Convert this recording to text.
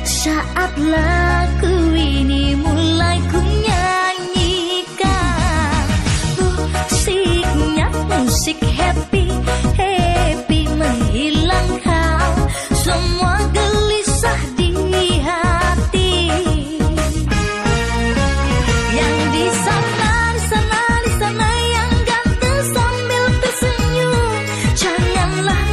Saat lagu ini mulai ku nyanyikan Musiknya musik happy Happy menghilang kau Semua gelisah di hati. Yang di sana, di sana, di sana Yang ganteng sambil tersenyum Janganlah